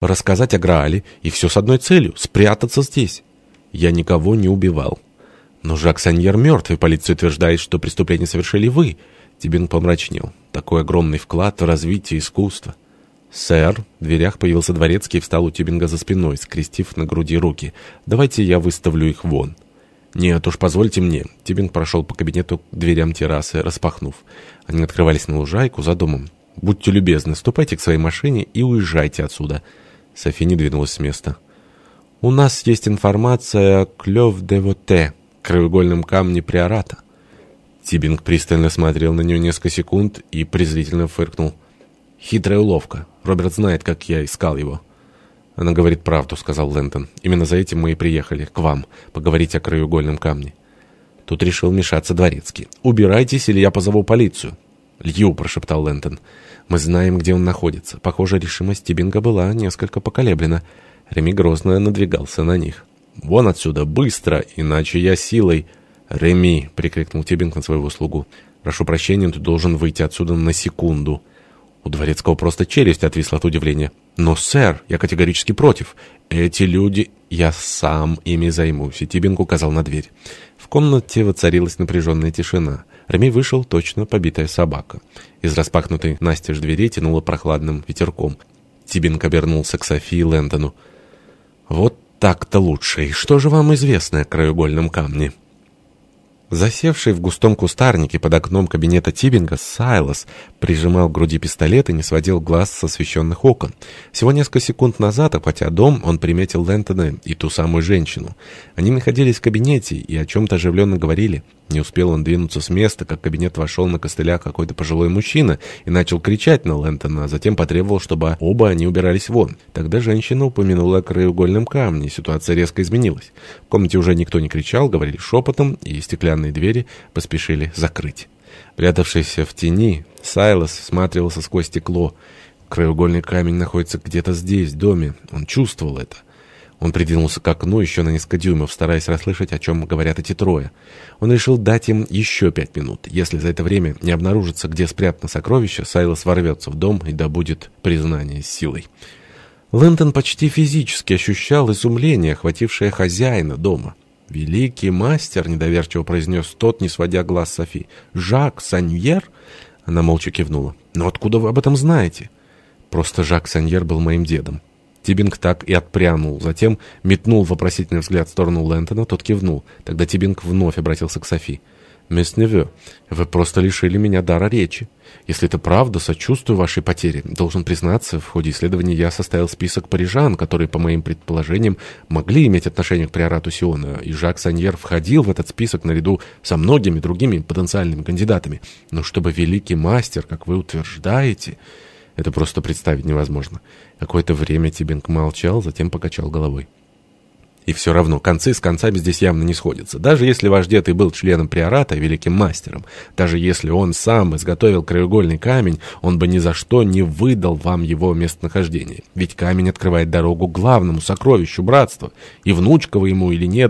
рассказать о Граале, и все с одной целью — спрятаться здесь. Я никого не убивал. Но Жак Саньер мертв, и полиция утверждает, что преступление совершили вы. Тибинг помрачнел. Такой огромный вклад в развитие искусства. «Сэр», в дверях появился дворецкий и встал у Тибинга за спиной, скрестив на груди руки. «Давайте я выставлю их вон». «Нет уж, позвольте мне». Тибинг прошел по кабинету к дверям террасы, распахнув. Они открывались на лужайку за домом. «Будьте любезны, ступайте к своей машине и уезжайте отсюда». Софи не двинулась с места. «У нас есть информация о Клёв-де-Воте, краеугольном камне Приората». Тибинг пристально смотрел на нее несколько секунд и презрительно фыркнул. «Хитрая уловка. Роберт знает, как я искал его». «Она говорит правду», — сказал Лэнтон. «Именно за этим мы и приехали, к вам, поговорить о краеугольном камне». Тут решил мешаться дворецкий. «Убирайтесь, или я позову полицию». «Лью», — прошептал Лэнтон. «Мы знаем, где он находится». Похоже, решимость Тибинга была несколько поколеблена. Реми грозно надвигался на них. «Вон отсюда, быстро, иначе я силой...» «Реми!» — прикрикнул Тибинг на своего слугу. «Прошу прощения, ты должен выйти отсюда на секунду». У Дворецкого просто челюсть отвисла от удивления. «Но, сэр, я категорически против. Эти люди... Я сам ими займусь», и Тибинг указал на дверь. В комнате воцарилась напряженная тишина. Реми вышел точно побитая собака. Из распахнутой настежь двери тянуло прохладным ветерком. Тибинг обернулся к Софии Лэндону. «Вот так-то лучше. И что же вам известно о краеугольном камне?» Засевший в густом кустарнике под окном кабинета Тибинга, Сайлос прижимал к груди пистолет и не сводил глаз с освещенных окон. Всего несколько секунд назад, обходя дом, он приметил Лэнтона и ту самую женщину. Они находились в кабинете и о чем-то оживленно говорили. Не успел он двинуться с места, как в кабинет вошел на костылях какой-то пожилой мужчина и начал кричать на Лэнтона, а затем потребовал, чтобы оба они убирались вон. Тогда женщина упомянула о краеугольном камне, ситуация резко изменилась. В комнате уже никто не кричал, говорили шепотом, и стеклянные двери поспешили закрыть. Прятавшийся в тени, Сайлос всматривался сквозь стекло. Краеугольный камень находится где-то здесь, в доме. Он чувствовал это. Он придвинулся к окну еще на несколько дюймов, стараясь расслышать, о чем говорят эти трое. Он решил дать им еще пять минут. Если за это время не обнаружится, где спрятано сокровище, Сайлос ворвется в дом и добудет признание силой. Лэнтон почти физически ощущал изумление, охватившее хозяина дома. «Великий мастер», — недоверчиво произнес тот, не сводя глаз Софи. «Жак Саньер?» Она молча кивнула. «Но откуда вы об этом знаете?» «Просто Жак Саньер был моим дедом». Тибинг так и отпрянул. Затем метнул вопросительный взгляд в сторону Лэнтона, тот кивнул. Тогда Тибинг вновь обратился к Софи. «Мисс Неве, вы просто лишили меня дара речи. Если это правда, сочувствую вашей потере. Должен признаться, в ходе исследования я составил список парижан, которые, по моим предположениям, могли иметь отношение к приорату Сиона, и Жак Саньер входил в этот список наряду со многими другими потенциальными кандидатами. Но чтобы великий мастер, как вы утверждаете...» Это просто представить невозможно. Какое-то время Тибинг молчал, затем покачал головой. И все равно, концы с концами здесь явно не сходятся. Даже если ваш дед и был членом приората, великим мастером, даже если он сам изготовил краеугольный камень, он бы ни за что не выдал вам его местонахождение. Ведь камень открывает дорогу главному сокровищу братства. И внучка вы ему или нет,